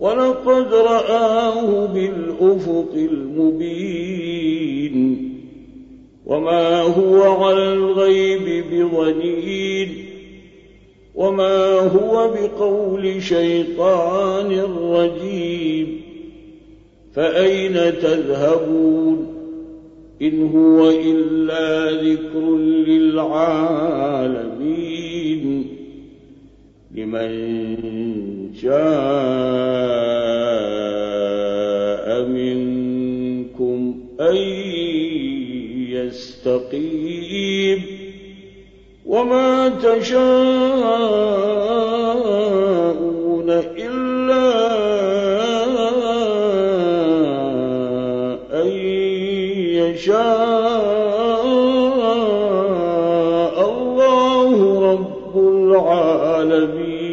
ولقد رآه بالأفق المبين وما هو على الغيب بظنين وما هو بقول شيطان رجيم فأين تذهبون إن هو إلا لمن شاء منكم أن يستقيم وما تشاءون إلا أن يشاء العالمين